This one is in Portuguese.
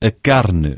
a carne.